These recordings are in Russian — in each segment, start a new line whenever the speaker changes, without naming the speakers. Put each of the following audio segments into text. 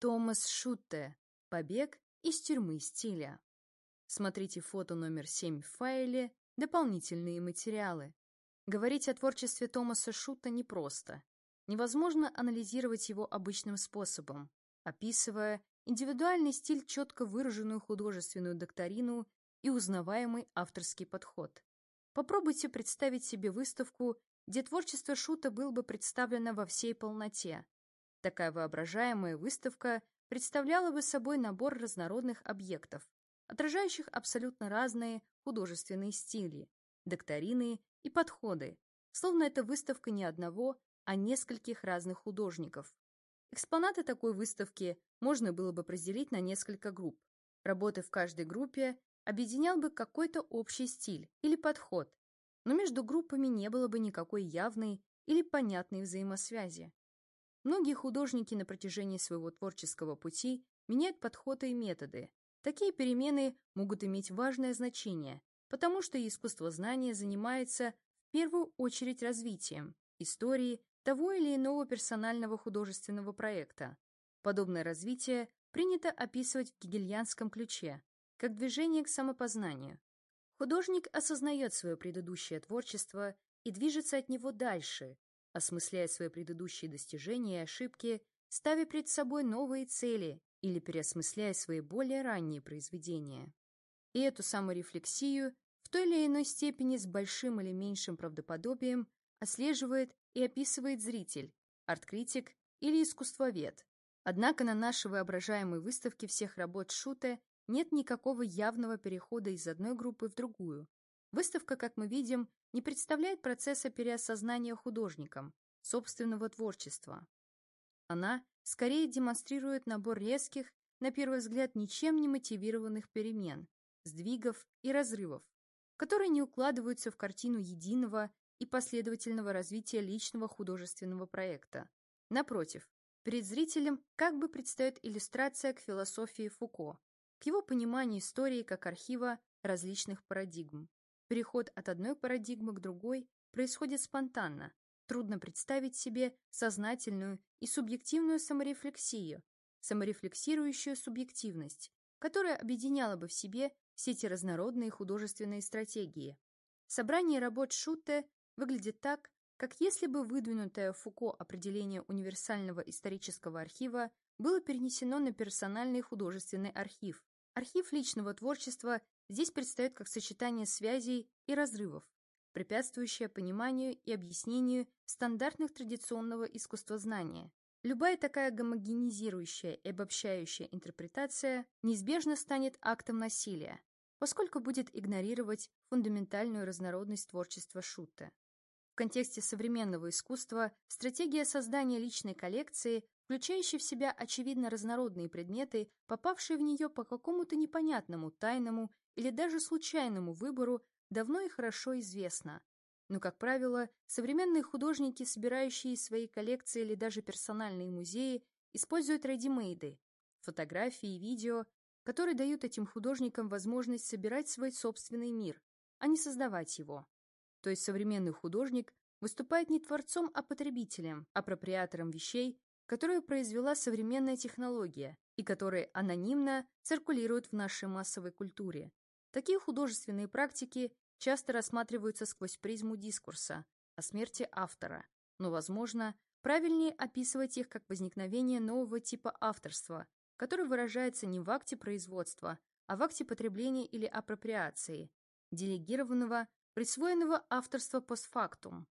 Томас Шутте. Побег из тюрьмы стиля. Смотрите фото номер 7 в файле «Дополнительные материалы». Говорить о творчестве Томаса Шутта непросто. Невозможно анализировать его обычным способом, описывая индивидуальный стиль, четко выраженную художественную докторину и узнаваемый авторский подход. Попробуйте представить себе выставку, где творчество Шута было бы представлено во всей полноте. Такая воображаемая выставка представляла бы собой набор разнородных объектов, отражающих абсолютно разные художественные стили, докторины и подходы, словно это выставка не одного, а нескольких разных художников. Экспонаты такой выставки можно было бы разделить на несколько групп. Работы в каждой группе объединял бы какой-то общий стиль или подход, но между группами не было бы никакой явной или понятной взаимосвязи. Многие художники на протяжении своего творческого пути меняют подходы и методы. Такие перемены могут иметь важное значение, потому что искусствознание занимается в первую очередь развитием истории того или иного персонального художественного проекта. Подобное развитие принято описывать в гегельянском ключе, как движение к самопознанию. Художник осознает свое предыдущее творчество и движется от него дальше, осмысляя свои предыдущие достижения и ошибки, ставя перед собой новые цели или переосмысляя свои более ранние произведения. И эту саморефлексию в той или иной степени с большим или меньшим правдоподобием отслеживает и описывает зритель, арт-критик или искусствовед. Однако на нашей воображаемой выставке всех работ Шуте нет никакого явного перехода из одной группы в другую. Выставка, как мы видим, не представляет процесса переосознания художником, собственного творчества. Она скорее демонстрирует набор резких, на первый взгляд ничем не мотивированных перемен, сдвигов и разрывов, которые не укладываются в картину единого и последовательного развития личного художественного проекта. Напротив, перед зрителем как бы предстает иллюстрация к философии Фуко, к его пониманию истории как архива различных парадигм. Переход от одной парадигмы к другой происходит спонтанно. Трудно представить себе сознательную и субъективную саморефлексию, саморефлексирующую субъективность, которая объединяла бы в себе все эти разнородные художественные стратегии. Собрание работ Шутте выглядит так, как если бы выдвинутое Фуко определение универсального исторического архива было перенесено на персональный художественный архив. Архив личного творчества Здесь предстает как сочетание связей и разрывов, препятствующее пониманию и объяснению стандартных традиционного искусствознания. Любая такая гомогенизирующая и обобщающая интерпретация неизбежно станет актом насилия, поскольку будет игнорировать фундаментальную разнородность творчества Шутте. В контексте современного искусства стратегия создания личной коллекции, включающей в себя очевидно разнородные предметы, попавшие в нее по какому-то непонятному, тайному или даже случайному выбору давно и хорошо известно. Но, как правило, современные художники, собирающие свои коллекции или даже персональные музеи, используют редимейды, фотографии и видео, которые дают этим художникам возможность собирать свой собственный мир, а не создавать его. То есть современный художник выступает не творцом, а потребителем, апроприатором вещей, которые произвела современная технология и которые анонимно циркулируют в нашей массовой культуре, Такие художественные практики часто рассматриваются сквозь призму дискурса о смерти автора, но, возможно, правильнее описывать их как возникновение нового типа авторства, который выражается не в акте производства, а в акте потребления или апроприации, делегированного, присвоенного авторства постфактум.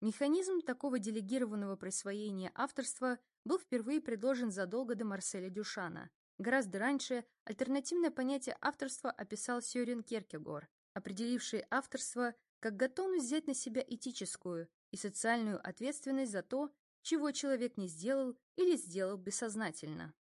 Механизм такого делегированного присвоения авторства был впервые предложен задолго до Марселя Дюшана, Гораздо раньше альтернативное понятие авторства описал Сёрен Керкегор, определивший авторство как готовность взять на себя этическую и социальную ответственность за то, чего человек не сделал или сделал бессознательно.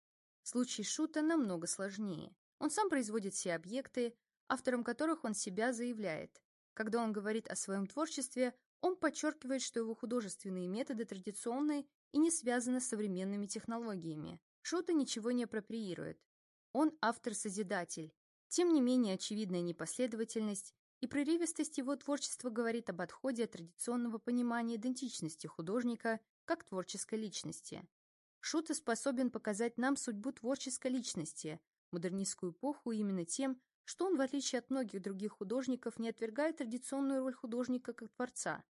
Случай Шута намного сложнее. Он сам производит все объекты, автором которых он себя заявляет. Когда он говорит о своем творчестве, он подчеркивает, что его художественные методы традиционные и не связаны с современными технологиями. Шота ничего не апроприирует. Он автор-созидатель. Тем не менее, очевидная непоследовательность и прерывистость его творчества говорит об отходе от традиционного понимания идентичности художника как творческой личности. Шута способен показать нам судьбу творческой личности, модернистскую эпоху именно тем, что он, в отличие от многих других художников, не отвергает традиционную роль художника как творца.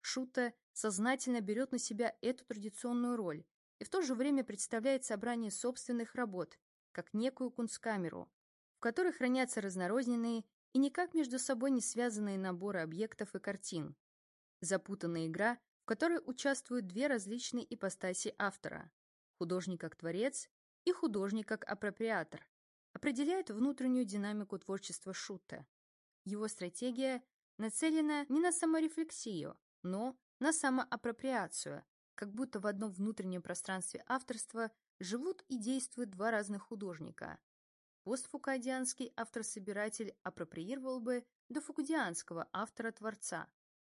Шута сознательно берет на себя эту традиционную роль и в то же время представляет собрание собственных работ, как некую кунсткамеру, в которой хранятся разнорозненные и никак между собой не связанные наборы объектов и картин. Запутанная игра, в которой участвуют две различные ипостаси автора – художник как творец и художник как апроприатор, определяет внутреннюю динамику творчества Шутта. Его стратегия нацелена не на саморефлексию, но на самоапроприацию, как будто в одном внутреннем пространстве авторства живут и действуют два разных художника. Постфукадианский автор-собиратель апроприировал бы до фукудианского автора-творца.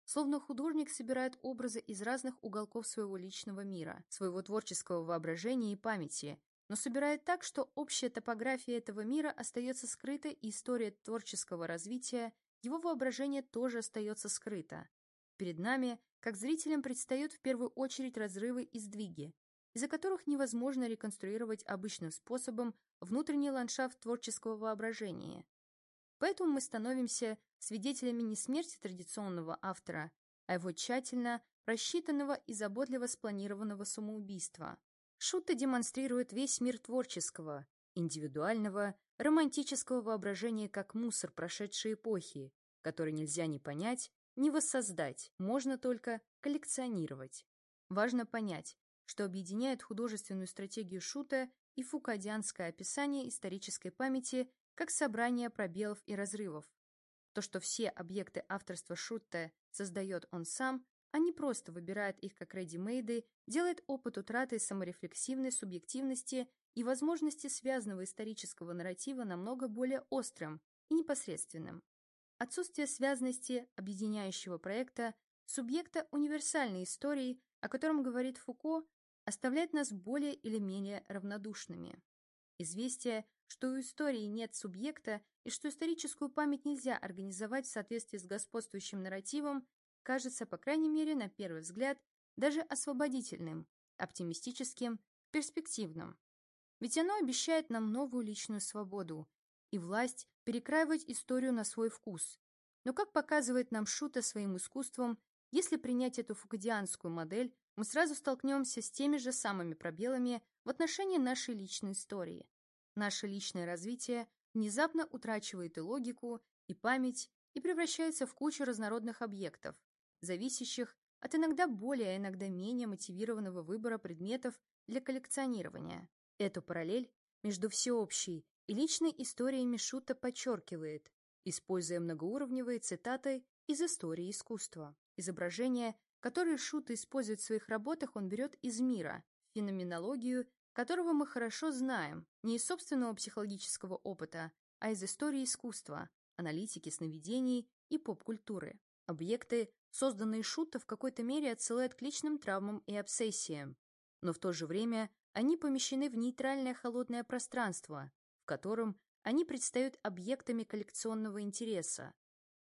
Словно художник собирает образы из разных уголков своего личного мира, своего творческого воображения и памяти, но собирает так, что общая топография этого мира остается скрытой, и история творческого развития его воображения тоже остается скрыта. Перед нами, как зрителям, предстают в первую очередь разрывы и сдвиги, из-за которых невозможно реконструировать обычным способом внутренний ландшафт творческого воображения. Поэтому мы становимся свидетелями не смерти традиционного автора, а его тщательно рассчитанного и заботливо спланированного самоубийства. Шутта демонстрирует весь мир творческого, индивидуального, романтического воображения как мусор прошедшей эпохи, который нельзя ни понять, ни воссоздать, можно только коллекционировать. Важно понять, что объединяет художественную стратегию Шута и фукадианское описание исторической памяти как собрание пробелов и разрывов. То, что все объекты авторства Шутта создает он сам, а не просто выбирает их как реди-мейды, делает опыт утраты саморефлексивной субъективности и возможности связанного исторического нарратива намного более острым и непосредственным. Отсутствие связности объединяющего проекта, субъекта универсальной истории, о котором говорит Фуко, оставляет нас более или менее равнодушными. Известие, что у истории нет субъекта и что историческую память нельзя организовать в соответствии с господствующим нарративом, кажется, по крайней мере, на первый взгляд, даже освободительным, оптимистическим, перспективным. Ведь оно обещает нам новую личную свободу и власть перекраивать историю на свой вкус. Но, как показывает нам Шута своим искусством, если принять эту фукадианскую модель, мы сразу столкнемся с теми же самыми пробелами в отношении нашей личной истории. Наше личное развитие внезапно утрачивает и логику, и память, и превращается в кучу разнородных объектов, зависящих от иногда более, а иногда менее мотивированного выбора предметов для коллекционирования. Эту параллель между всеобщей и личной историей Мишута подчеркивает, используя многоуровневые цитаты из истории искусства. Изображения, которые Шута использует в своих работах, он берет из мира, феноменологию, которого мы хорошо знаем, не из собственного психологического опыта, а из истории искусства, аналитики сновидений и поп-культуры. Объекты, созданные Шута, в какой-то мере отсылают к личным травмам и обсессиям, но в то же время они помещены в нейтральное холодное пространство, котором они предстают объектами коллекционного интереса.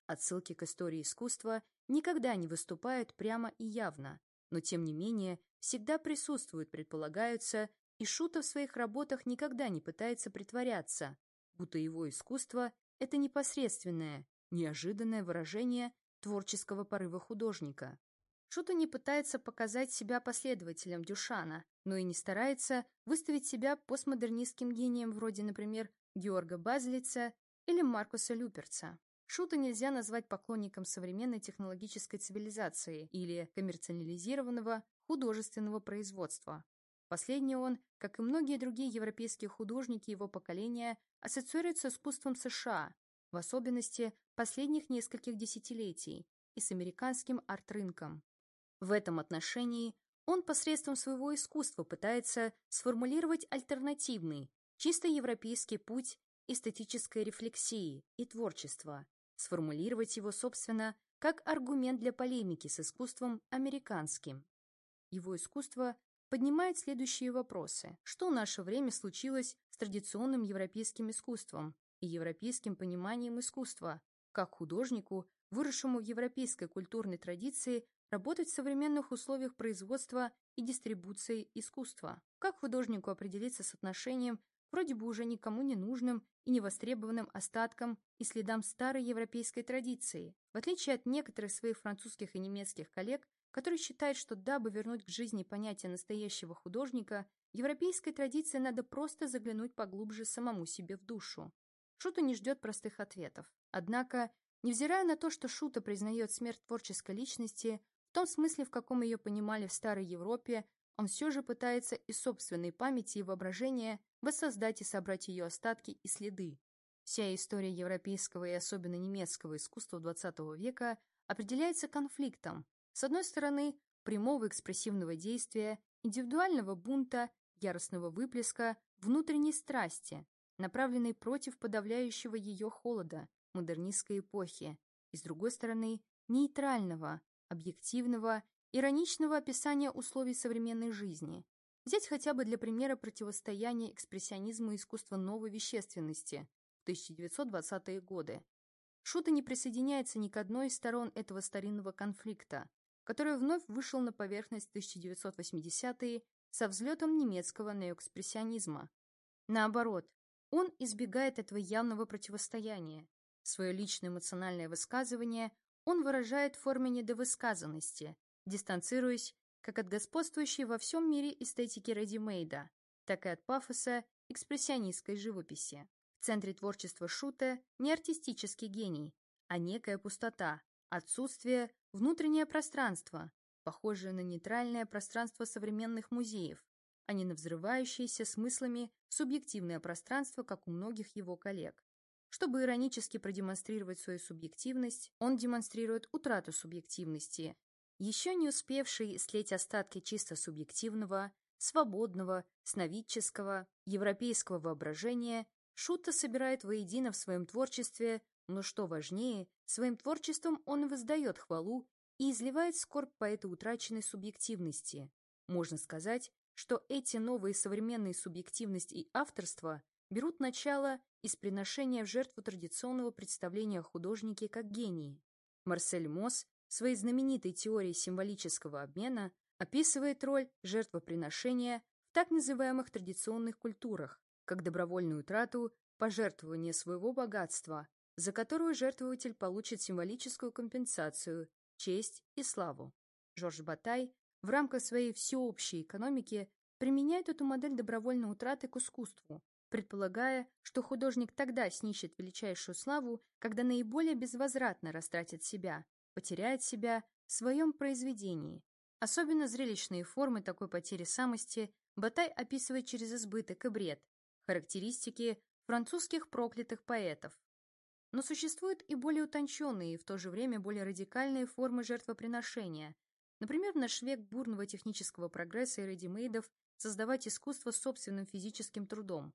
Отсылки к истории искусства никогда не выступают прямо и явно, но тем не менее всегда присутствуют, предполагаются, и Шута в своих работах никогда не пытается притворяться, будто его искусство — это непосредственное, неожиданное выражение творческого порыва художника. Шута не пытается показать себя последователем Дюшана, но и не старается выставить себя постмодернистским гением вроде, например, Георга Базлица или Маркуса Люперца. Шута нельзя назвать поклонником современной технологической цивилизации или коммерциализированного художественного производства. Последний он, как и многие другие европейские художники его поколения, ассоциируется с искусством США, в особенности последних нескольких десятилетий, и с американским арт-рынком. В этом отношении он посредством своего искусства пытается сформулировать альтернативный, чисто европейский путь эстетической рефлексии и творчества, сформулировать его, собственно, как аргумент для полемики с искусством американским. Его искусство поднимает следующие вопросы. Что в наше время случилось с традиционным европейским искусством и европейским пониманием искусства, как художнику, выросшему в европейской культурной традиции, работать в современных условиях производства и дистрибуции искусства. Как художнику определиться с отношением вроде бы уже никому не нужным и невостребованным остаткам и следам старой европейской традиции, в отличие от некоторых своих французских и немецких коллег, которые считают, что дабы вернуть к жизни понятие настоящего художника, европейской традиции надо просто заглянуть поглубже самому себе в душу. Шута не ждет простых ответов. Однако, невзирая на то, что Шута признает смерть творческой личности, том смысле, в каком ее понимали в Старой Европе, он все же пытается из собственной памяти и воображения воссоздать и собрать ее остатки и следы. Вся история европейского и особенно немецкого искусства XX века определяется конфликтом. С одной стороны, прямого экспрессивного действия, индивидуального бунта, яростного выплеска, внутренней страсти, направленной против подавляющего ее холода, модернистской эпохи, и с другой стороны, нейтрального, объективного, ироничного описания условий современной жизни. Взять хотя бы для примера противостояния экспрессионизму и искусства новой вещественности в 1920-е годы. Шута не присоединяется ни к одной из сторон этого старинного конфликта, который вновь вышел на поверхность в 1980-е со взлетом немецкого неоэкспрессионизма. Наоборот, он избегает этого явного противостояния. Свое личное эмоциональное высказывание он выражает в форме недовысказанности, дистанцируясь как от господствующей во всем мире эстетики редимейда, так и от пафоса экспрессионистской живописи. В центре творчества Шута не артистический гений, а некая пустота, отсутствие внутреннее пространство, похожее на нейтральное пространство современных музеев, а не на взрывающееся смыслами субъективное пространство, как у многих его коллег. Чтобы иронически продемонстрировать свою субъективность, он демонстрирует утрату субъективности, еще не успевший слеть остатки чисто субъективного, свободного, сновидческого, европейского воображения, Шутта собирает воедино в своем творчестве, но что важнее, своим творчеством он воздает хвалу и изливает скорбь по этой утраченной субъективности. Можно сказать, что эти новые современные субъективность и авторство берут начало из приношения в жертву традиционного представления о художнике как гении. Марсель Мосс в своей знаменитой теории символического обмена описывает роль жертвоприношения в так называемых традиционных культурах, как добровольную трату, пожертвование своего богатства, за которую жертвователь получит символическую компенсацию, честь и славу. Жорж Батай в рамках своей всеобщей экономики применяет эту модель добровольной утраты к искусству, предполагая, что художник тогда снищет величайшую славу, когда наиболее безвозвратно растратит себя, потеряет себя в своем произведении. Особенно зрелищные формы такой потери самости Батай описывает через избыток и бред, характеристики французских проклятых поэтов. Но существуют и более утонченные и в то же время более радикальные формы жертвоприношения. Например, наш век бурного технического прогресса и редимейдов создавать искусство собственным физическим трудом.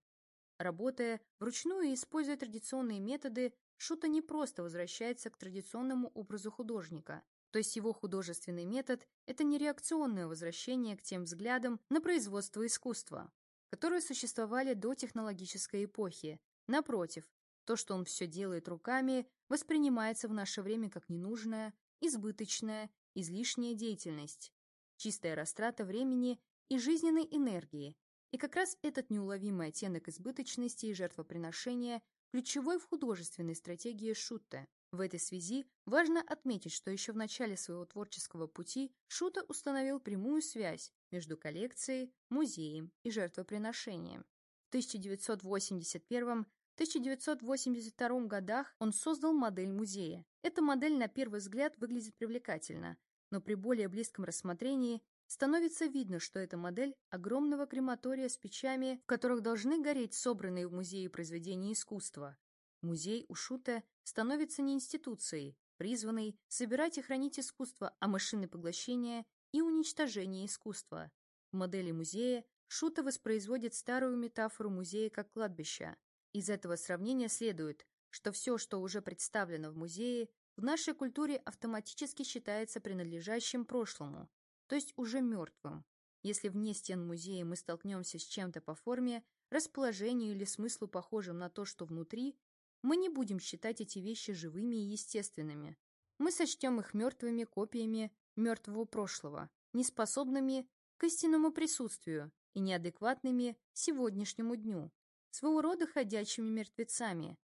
Работая вручную и используя традиционные методы, Шута не просто возвращается к традиционному образу художника. То есть его художественный метод – это не реакционное возвращение к тем взглядам на производство искусства, которые существовали до технологической эпохи. Напротив, то, что он все делает руками, воспринимается в наше время как ненужная, избыточная, излишняя деятельность, чистая растрата времени и жизненной энергии. И как раз этот неуловимый оттенок избыточности и жертвоприношения ключевой в художественной стратегии Шутте. В этой связи важно отметить, что еще в начале своего творческого пути Шута установил прямую связь между коллекцией, музеем и жертвоприношением. В 1981-1982 годах он создал модель музея. Эта модель на первый взгляд выглядит привлекательно, но при более близком рассмотрении становится видно, что это модель огромного крематория с печами, в которых должны гореть собранные в музее произведения искусства. Музей у становится не институцией, призванной собирать и хранить искусство, а машины поглощения и уничтожения искусства. В модели музея Шута воспроизводит старую метафору музея как кладбища. Из этого сравнения следует, что все, что уже представлено в музее, в нашей культуре автоматически считается принадлежащим прошлому, то есть уже мертвым. Если вне стен музея мы столкнемся с чем-то по форме, расположению или смыслу похожим на то, что внутри, мы не будем считать эти вещи живыми и естественными. Мы сочтем их мертвыми копиями мертвого прошлого, неспособными к истинному присутствию и неадекватными сегодняшнему дню, своего рода ходячими мертвецами.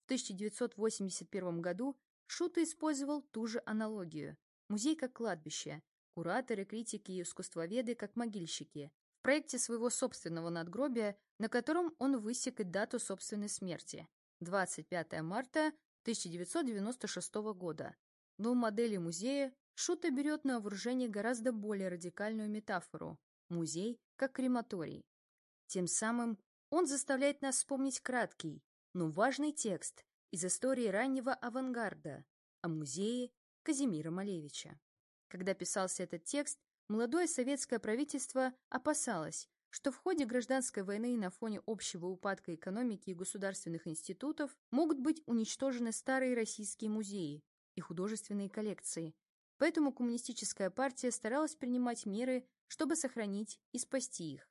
В 1981 году Шута использовал ту же аналогию. Музей как кладбище, кураторы, критики и искусствоведы как могильщики. В проекте своего собственного надгробия, на котором он высек и дату собственной смерти – 25 марта 1996 года. Но в модели музея Шута берет на вооружение гораздо более радикальную метафору – музей как крематорий. Тем самым он заставляет нас вспомнить краткий, но важный текст из истории раннего авангарда о музее Казимира Малевича. Когда писался этот текст, молодое советское правительство опасалось, что в ходе гражданской войны на фоне общего упадка экономики и государственных институтов могут быть уничтожены старые российские музеи и художественные коллекции. Поэтому коммунистическая партия старалась принимать меры, чтобы сохранить и спасти их.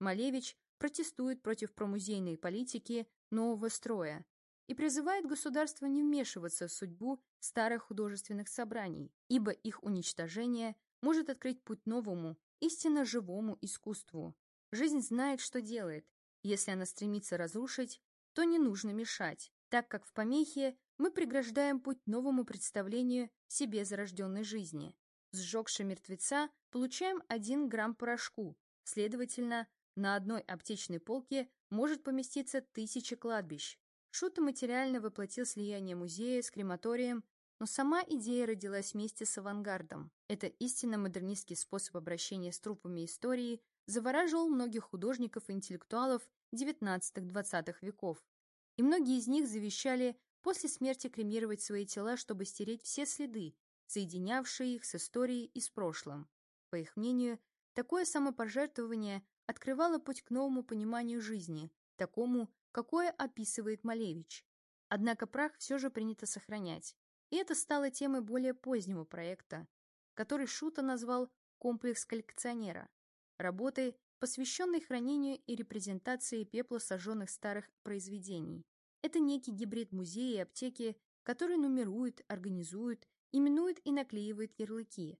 Малевич протестует против промузейной политики нового строя и призывает государство не вмешиваться в судьбу старых художественных собраний, ибо их уничтожение может открыть путь новому, истинно живому искусству. Жизнь знает, что делает. Если она стремится разрушить, то не нужно мешать, так как в помехе мы преграждаем путь новому представлению себе зарожденной жизни. Сжегши мертвеца, получаем 1 грамм порошку, следовательно, на одной аптечной полке может поместиться тысячи кладбищ. Шута материально воплотил слияние музея с крематорием но сама идея родилась вместе с авангардом. Это истинно модернистский способ обращения с трупами истории завораживал многих художников и интеллектуалов XIX-XX веков. И многие из них завещали после смерти кремировать свои тела, чтобы стереть все следы, соединявшие их с историей и с прошлым. По их мнению, такое самопожертвование открывало путь к новому пониманию жизни, такому, какое описывает Малевич. Однако прах все же принято сохранять. И это стало темой более позднего проекта, который Шута назвал «Комплекс коллекционера», работой, посвященной хранению и репрезентации пепла сожженных старых произведений. Это некий гибрид музея и аптеки, который нумерует, организует, именует и наклеивает ярлыки.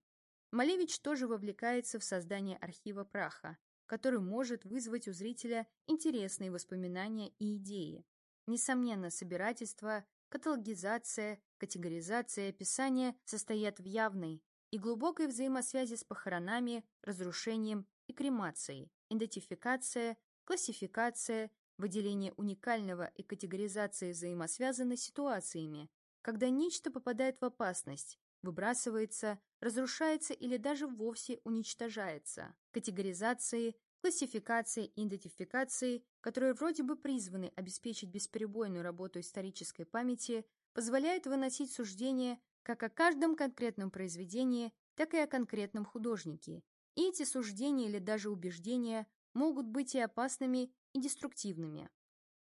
Малевич тоже вовлекается в создание архива праха, который может вызвать у зрителя интересные воспоминания и идеи. Несомненно, собирательство, каталогизация, категоризация и описание состоят в явной и глубокой взаимосвязи с похоронами, разрушением и кремацией, идентификация, классификация, выделение уникального и категоризация взаимосвязаны ситуациями, когда нечто попадает в опасность, выбрасывается, разрушается или даже вовсе уничтожается. Категоризации, классификации и идентификации, которые вроде бы призваны обеспечить бесперебойную работу исторической памяти, позволяют выносить суждения как о каждом конкретном произведении, так и о конкретном художнике. И эти суждения или даже убеждения могут быть и опасными, и деструктивными.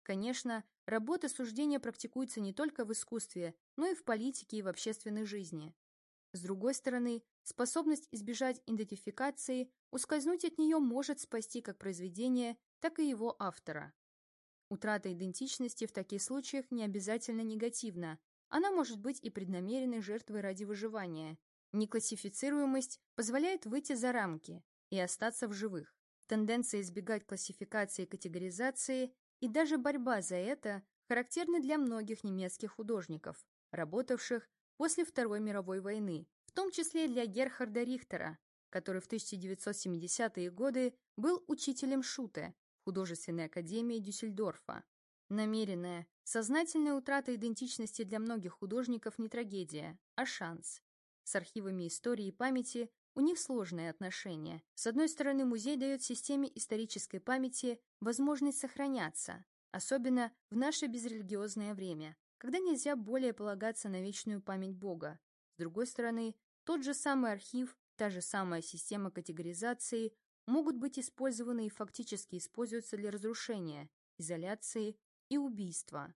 Конечно, работа суждения практикуется не только в искусстве, но и в политике и в общественной жизни. С другой стороны, способность избежать идентификации, ускользнуть от нее может спасти как произведение, так и его автора. Утрата идентичности в таких случаях не обязательно негативна, она может быть и преднамеренной жертвой ради выживания. Неклассифицируемость позволяет выйти за рамки и остаться в живых. Тенденция избегать классификации и категоризации и даже борьба за это характерны для многих немецких художников, работавших после Второй мировой войны, в том числе для Герхарда Рихтера, который в 1970-е годы был учителем Шуте Художественной академии Дюссельдорфа. Намеренная, сознательная утрата идентичности для многих художников не трагедия, а шанс. С архивами истории и памяти у них сложные отношения. С одной стороны, музей дает системе исторической памяти возможность сохраняться, особенно в наше безрелигиозное время, когда нельзя более полагаться на вечную память Бога. С другой стороны, тот же самый архив, та же самая система категоризации могут быть использованы и фактически используются для разрушения, изоляции и убийства.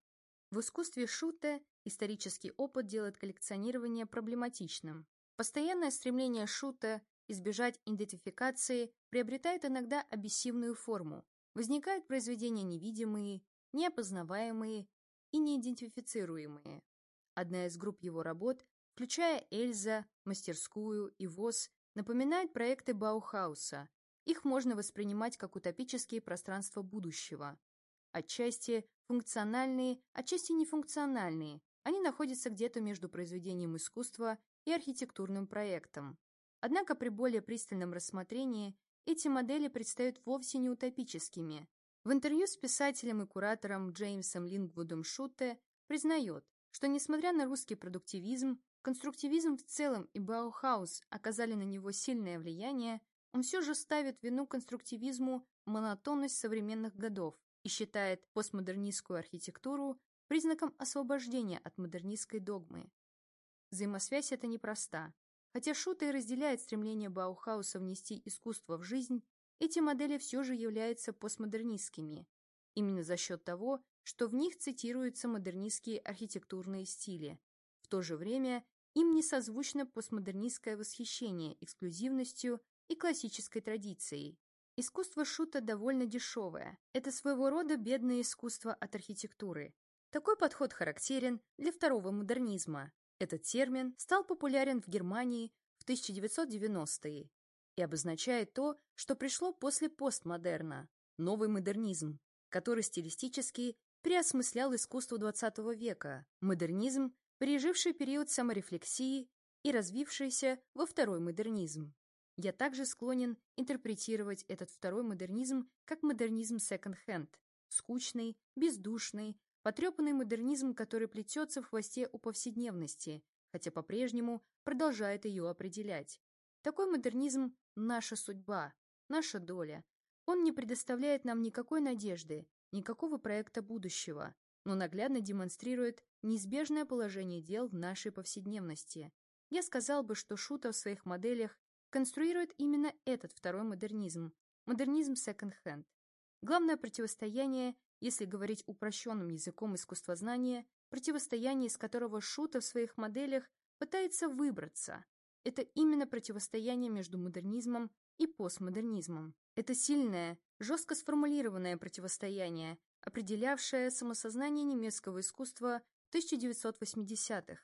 В искусстве шута исторический опыт делает коллекционирование проблематичным. Постоянное стремление шута избежать идентификации приобретает иногда обессивную форму. Возникают произведения невидимые, неопознаваемые и неидентифицируемые. Одна из групп его работ включая Эльза, мастерскую и ВОЗ, напоминают проекты Баухауса. Их можно воспринимать как утопические пространства будущего. Отчасти функциональные, отчасти нефункциональные. Они находятся где-то между произведением искусства и архитектурным проектом. Однако при более пристальном рассмотрении эти модели предстают вовсе не утопическими. В интервью с писателем и куратором Джеймсом Лингвудом Шутте признает, что несмотря на русский продуктивизм, конструктивизм в целом и Баухаус оказали на него сильное влияние, он все же ставит вину конструктивизму монотонность современных годов и считает постмодернистскую архитектуру признаком освобождения от модернистской догмы. Взаимосвязь эта непроста. Хотя Шута разделяет стремление Баухауса внести искусство в жизнь, эти модели все же являются постмодернистскими, именно за счет того, что в них цитируются модернистские архитектурные стили. В то же время им не созвучно постмодернистское восхищение эксклюзивностью и классической традицией. Искусство Шута довольно дешевое. Это своего рода бедное искусство от архитектуры. Такой подход характерен для второго модернизма. Этот термин стал популярен в Германии в 1990-е и обозначает то, что пришло после постмодерна, новый модернизм, который стилистически переосмыслял искусство XX века, модернизм, переживший период саморефлексии и развившийся во второй модернизм. Я также склонен интерпретировать этот второй модернизм как модернизм секонд-хенд, скучный, бездушный, потрепанный модернизм, который плетется в хвосте у повседневности, хотя по-прежнему продолжает ее определять. Такой модернизм – наша судьба, наша доля. Он не предоставляет нам никакой надежды, никакого проекта будущего, но наглядно демонстрирует неизбежное положение дел в нашей повседневности. Я сказал бы, что Шута в своих моделях конструирует именно этот второй модернизм, модернизм секонд-хенд. Главное противостояние, если говорить упрощенным языком искусствознания, противостояние, из которого Шута в своих моделях пытается выбраться. Это именно противостояние между модернизмом и постмодернизмом. Это сильное, жестко сформулированное противостояние, определявшее самосознание немецкого искусства 1980-х.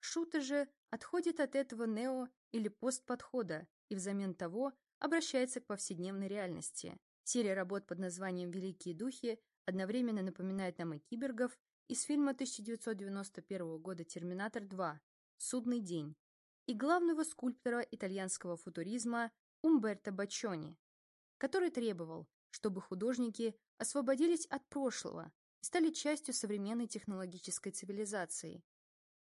Шута же отходит от этого нео- или постподхода и взамен того обращается к повседневной реальности. Серия работ под названием «Великие духи» одновременно напоминает нам и кибергов из фильма 1991 года «Терминатор 2. Судный день» и главного скульптора итальянского футуризма Умберто Баччони, который требовал, чтобы художники освободились от прошлого и стали частью современной технологической цивилизации,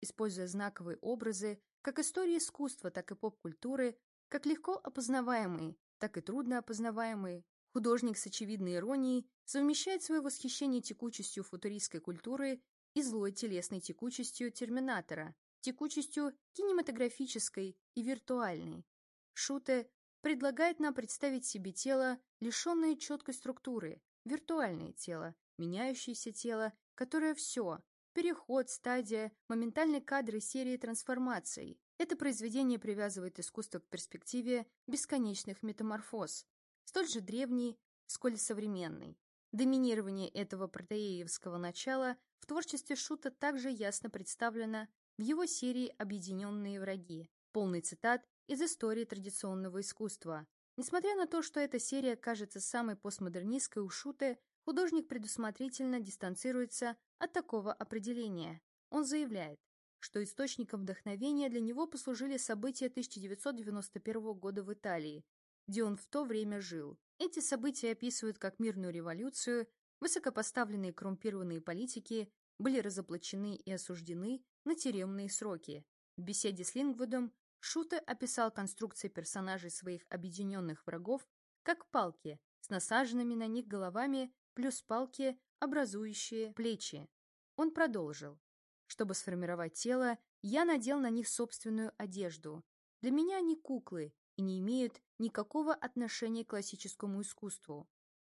используя знаковые образы как истории искусства, так и поп-культуры, как легко опознаваемые, так и трудно опознаваемые. Художник с очевидной иронией совмещает свое восхищение текучестью футуристской культуры и злой телесной текучестью терминатора, текучестью кинематографической и виртуальной. Шуте предлагает нам представить себе тело, лишенное четкой структуры, виртуальное тело, меняющееся тело, которое все, переход, стадия, моментальный кадр из серии трансформаций. Это произведение привязывает искусство к перспективе бесконечных метаморфоз, столь же древний, сколь современный. Доминирование этого протеевского начала в творчестве Шута также ясно представлено в его серии «Объединенные враги», полный цитат из истории традиционного искусства. Несмотря на то, что эта серия кажется самой постмодернистской у Шуте, художник предусмотрительно дистанцируется от такого определения. Он заявляет, что источником вдохновения для него послужили события 1991 года в Италии, где он в то время жил. Эти события описывают как мирную революцию, высокопоставленные коррумпированные политики были разоблачены и осуждены на тюремные сроки. В беседе с Лингвудом Шуте описал конструкции персонажей своих объединенных врагов как палки с насаженными на них головами плюс палки, образующие плечи. Он продолжил. Чтобы сформировать тело, я надел на них собственную одежду. Для меня они куклы и не имеют никакого отношения к классическому искусству.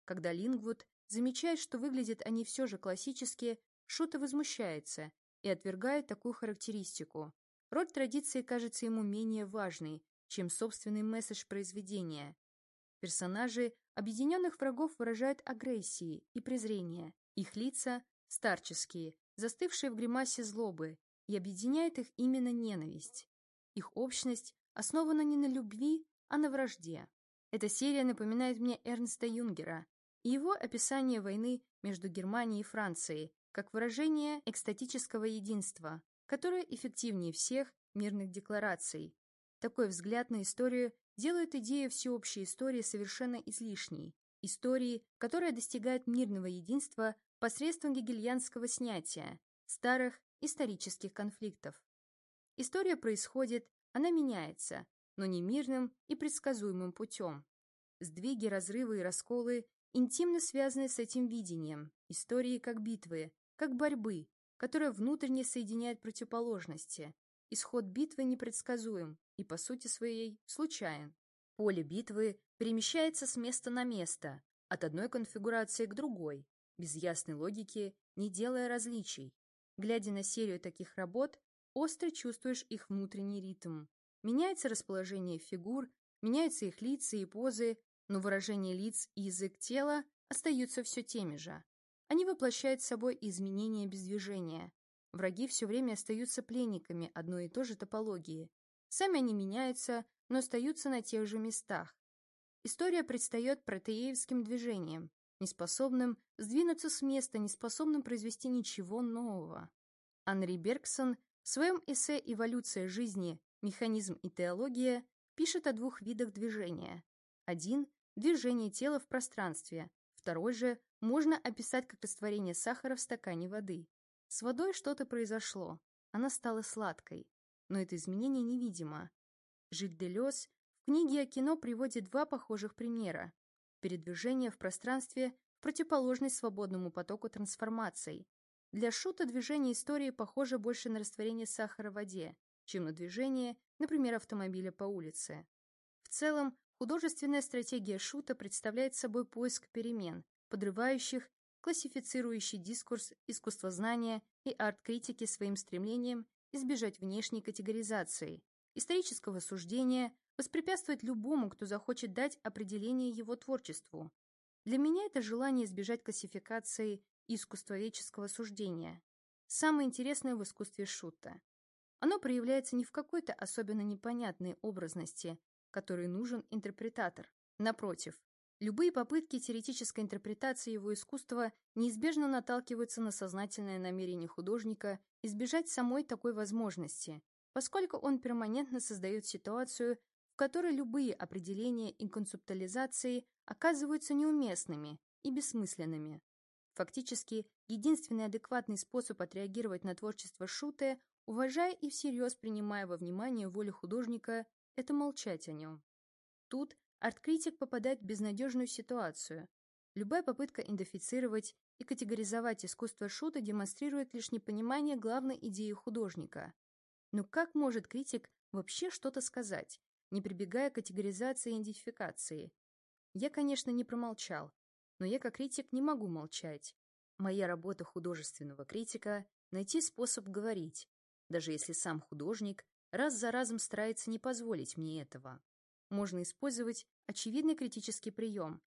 Когда Лингвуд замечает, что выглядят они все же классически, Шута возмущается и отвергает такую характеристику. Роль традиции кажется ему менее важной, чем собственный месседж произведения. Персонажи объединенных врагов выражают агрессии и презрение. Их лица – старческие, застывшие в гримасе злобы, и объединяет их именно ненависть. Их общность основана не на любви, а на вражде. Эта серия напоминает мне Эрнста Юнгера и его описание войны между Германией и Францией как выражение экстатического единства, которое эффективнее всех мирных деклараций. Такой взгляд на историю делает идею всеобщей истории совершенно излишней. Истории, которая достигает мирного единства посредством гегельянского снятия старых исторических конфликтов. История происходит, она меняется, но не мирным и предсказуемым путем. Сдвиги, разрывы и расколы интимно связаны с этим видением, истории как битвы, как борьбы, которая внутренне соединяет противоположности. Исход битвы непредсказуем и, по сути своей, случайен. Поле битвы перемещается с места на место, от одной конфигурации к другой, без ясной логики, не делая различий. Глядя на серию таких работ, остро чувствуешь их внутренний ритм. Меняется расположение фигур, меняются их лица и позы, но выражение лиц и язык тела остаются все теми же. Они воплощают собой изменения без движения. Враги все время остаются пленниками одной и той же топологии. Сами они меняются, но остаются на тех же местах. История предстает протеевским движением, неспособным сдвинуться с места, неспособным произвести ничего нового. Анри Бергсон в своем эссе «Эволюция жизни. Механизм и теология» пишет о двух видах движения. Один – движение тела в пространстве, второй же можно описать как растворение сахара в стакане воды. С водой что-то произошло, она стала сладкой, но это изменение невидимо. Жиль Делес в книге о кино приводит два похожих примера. Передвижение в пространстве в противоположность свободному потоку трансформаций. Для Шута движение истории похоже больше на растворение сахара в воде, чем на движение, например, автомобиля по улице. В целом, художественная стратегия Шута представляет собой поиск перемен, подрывающих классифицирующий дискурс искусствознания и арт-критики своим стремлением избежать внешней категоризации, исторического суждения, воспрепятствовать любому, кто захочет дать определение его творчеству. Для меня это желание избежать классификации искусствоведческого суждения. Самое интересное в искусстве шута. Оно проявляется не в какой-то особенно непонятной образности, которой нужен интерпретатор. Напротив, любые попытки теоретической интерпретации его искусства неизбежно наталкиваются на сознательное намерение художника избежать самой такой возможности, поскольку он перманентно создает ситуацию, в которой любые определения и концептуализации оказываются неуместными и бессмысленными. Фактически, единственный адекватный способ отреагировать на творчество Шуте, уважая и всерьез принимая во внимание волю художника, это молчать о нем. Тут арт-критик попадает в безнадежную ситуацию. Любая попытка идентифицировать и категоризовать искусство Шута демонстрирует лишь непонимание главной идеи художника. Но как может критик вообще что-то сказать, не прибегая к категоризации и идентификации? Я, конечно, не промолчал, но я как критик не могу молчать. Моя работа художественного критика — найти способ говорить, даже если сам художник раз за разом старается не позволить мне этого. Можно использовать очевидный критический прием.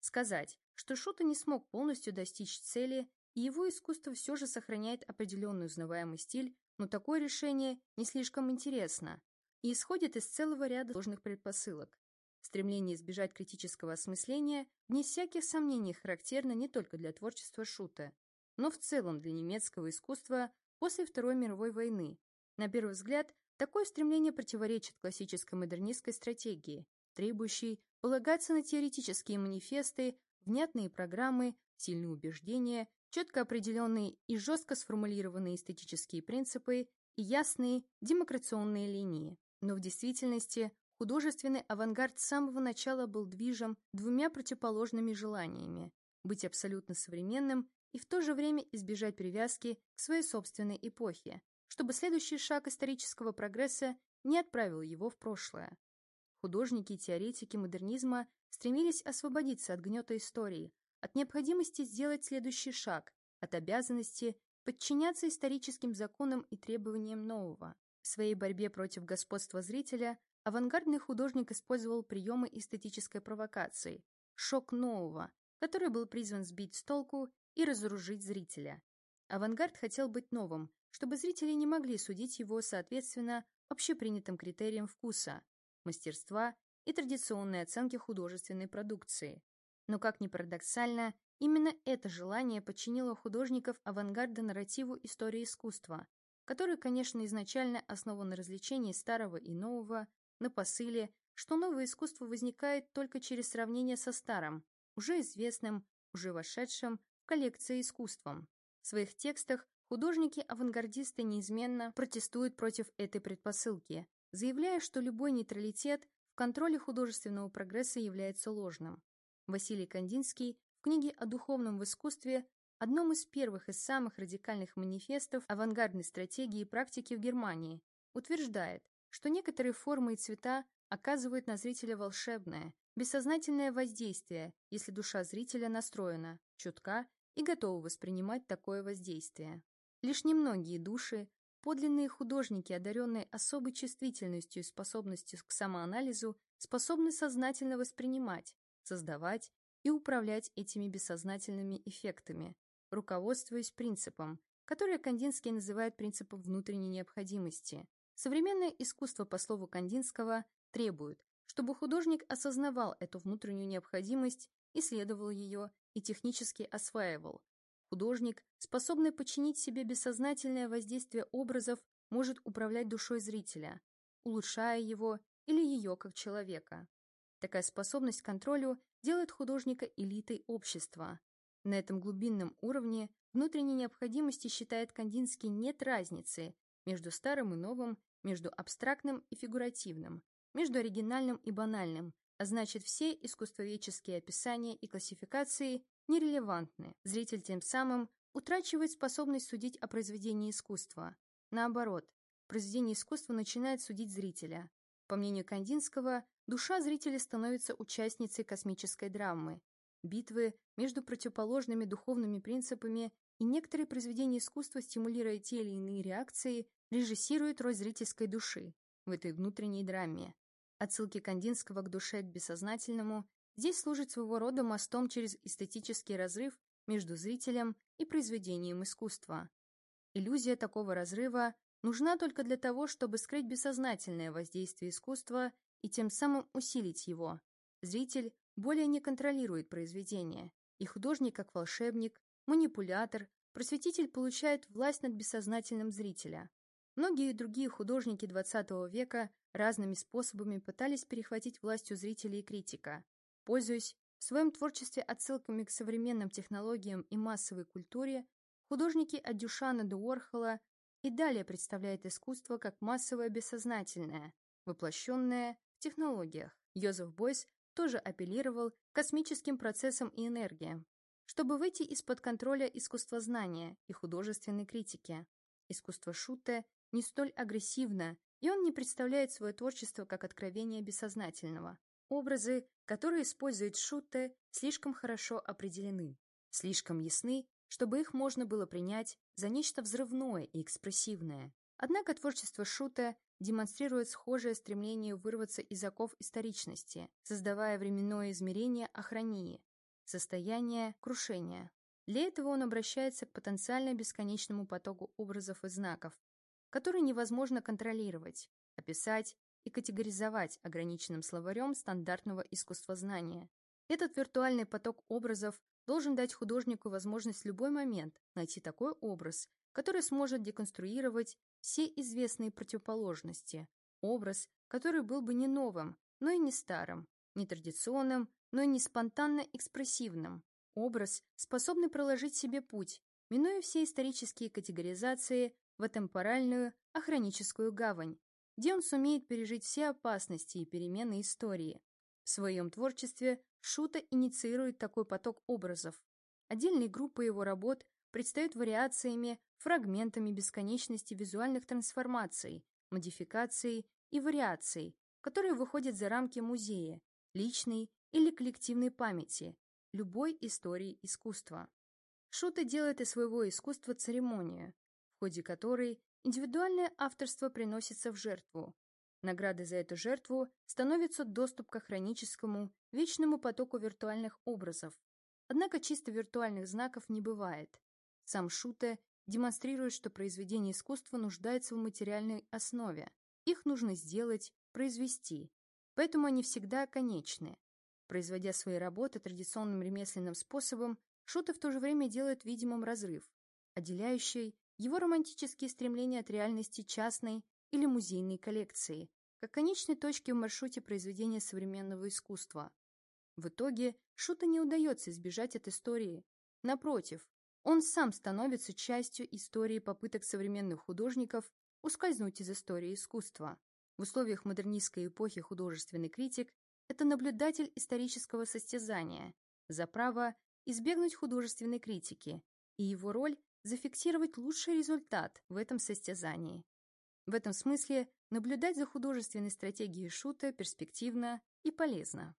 Сказать, что Шута не смог полностью достичь цели, и его искусство все же сохраняет определенный узнаваемый стиль, но такое решение не слишком интересно и исходит из целого ряда сложных предпосылок. Стремление избежать критического осмысления, вне всяких сомнений, характерно не только для творчества Шута, но в целом для немецкого искусства после Второй мировой войны. На первый взгляд, такое стремление противоречит классической модернистской стратегии, требующей полагаться на теоретические манифесты, внятные программы, сильные убеждения, четко определенные и жестко сформулированные эстетические принципы и ясные демокрационные линии. Но в действительности Художественный авангард с самого начала был движим двумя противоположными желаниями – быть абсолютно современным и в то же время избежать привязки к своей собственной эпохе, чтобы следующий шаг исторического прогресса не отправил его в прошлое. Художники и теоретики модернизма стремились освободиться от гнета истории, от необходимости сделать следующий шаг, от обязанности подчиняться историческим законам и требованиям нового. В своей борьбе против господства зрителя Авангардный художник использовал приемы эстетической провокации, шок нового, который был призван сбить с толку и разоружить зрителя. Авангард хотел быть новым, чтобы зрители не могли судить его соответственно общепринятым критериям вкуса, мастерства и традиционной оценки художественной продукции. Но, как ни парадоксально, именно это желание подчинило художников авангарда нарративу истории искусства, который, конечно, изначально основан на развлечении старого и нового, на посыле, что новое искусство возникает только через сравнение со старым, уже известным, уже вошедшим в коллекции искусством. В своих текстах художники-авангардисты неизменно протестуют против этой предпосылки, заявляя, что любой нейтралитет в контроле художественного прогресса является ложным. Василий Кандинский в книге о духовном в искусстве одном из первых и самых радикальных манифестов авангардной стратегии и практики в Германии, утверждает, что некоторые формы и цвета оказывают на зрителя волшебное, бессознательное воздействие, если душа зрителя настроена, чутка и готова воспринимать такое воздействие. Лишь немногие души Подлинные художники, одаренные особой чувствительностью и способностью к самоанализу, способны сознательно воспринимать, создавать и управлять этими бессознательными эффектами, руководствуясь принципом, который Кандинский называет принципом внутренней необходимости. Современное искусство, по слову Кандинского, требует, чтобы художник осознавал эту внутреннюю необходимость, исследовал ее и технически осваивал, Художник, способный подчинить себе бессознательное воздействие образов, может управлять душой зрителя, улучшая его или ее как человека. Такая способность к контролю делает художника элитой общества. На этом глубинном уровне внутренней необходимости считает Кандинский нет разницы между старым и новым, между абстрактным и фигуративным, между оригинальным и банальным, а значит все искусствоведческие описания и классификации нерелевантны. Зритель тем самым утрачивает способность судить о произведении искусства. Наоборот, произведение искусства начинает судить зрителя. По мнению Кандинского, душа зрителя становится участницей космической драмы, битвы между противоположными духовными принципами, и некоторые произведения искусства, стимулируя те или иные реакции, режиссируют роль зрительской души в этой внутренней драме. Отсылки Кандинского к душе, к бессознательному Здесь служит своего рода мостом через эстетический разрыв между зрителем и произведением искусства. Иллюзия такого разрыва нужна только для того, чтобы скрыть бессознательное воздействие искусства и тем самым усилить его. Зритель более не контролирует произведение, и художник как волшебник, манипулятор, просветитель получает власть над бессознательным зрителя. Многие другие художники XX века разными способами пытались перехватить власть у зрителя и критика. Пользуясь в своем творчестве отсылками к современным технологиям и массовой культуре, художники от Дюшана до Уорхола и далее представляют искусство как массовое бессознательное, воплощенное в технологиях. Йозеф Бойс тоже апеллировал к космическим процессам и энергиям, чтобы выйти из-под контроля искусствознания и художественной критики. Искусство Шутте не столь агрессивно, и он не представляет свое творчество как откровение бессознательного. Образы, которые использует Шутте, слишком хорошо определены, слишком ясны, чтобы их можно было принять за нечто взрывное и экспрессивное. Однако творчество Шута демонстрирует схожее стремление вырваться из оков историчности, создавая временное измерение охрании, состояние крушения. Для этого он обращается к потенциально бесконечному потоку образов и знаков, который невозможно контролировать, описать и категоризовать ограниченным словарем стандартного искусствознания. Этот виртуальный поток образов должен дать художнику возможность в любой момент найти такой образ, который сможет деконструировать все известные противоположности. Образ, который был бы не новым, но и не старым, не традиционным, но и не спонтанно-экспрессивным. Образ, способный проложить себе путь, минуя все исторические категоризации в темпоральную, охраническую гавань, где он сумеет пережить все опасности и перемены истории. В своем творчестве Шута инициирует такой поток образов. Отдельные группы его работ предстают вариациями, фрагментами бесконечности визуальных трансформаций, модификаций и вариаций, которые выходят за рамки музея, личной или коллективной памяти, любой истории искусства. Шута делает из своего искусства церемонию, в ходе которой Индивидуальное авторство приносится в жертву. Наградой за эту жертву становится доступ к хроническому, вечному потоку виртуальных образов. Однако чисто виртуальных знаков не бывает. Сам Шуте демонстрируют, что произведение искусства нуждается в материальной основе. Их нужно сделать, произвести. Поэтому они всегда конечны. Производя свои работы традиционным ремесленным способом, Шута в то же время делает видимым разрыв, отделяющий его романтические стремления от реальности частной или музейной коллекции, как конечной точки в маршруте произведения современного искусства. В итоге Шута не удается избежать от истории. Напротив, он сам становится частью истории попыток современных художников ускользнуть из истории искусства. В условиях модернистской эпохи художественный критик – это наблюдатель исторического состязания за право избегнуть художественной критики, и его роль – зафиксировать лучший результат в этом состязании. В этом смысле наблюдать за художественной стратегией шута перспективно и полезно.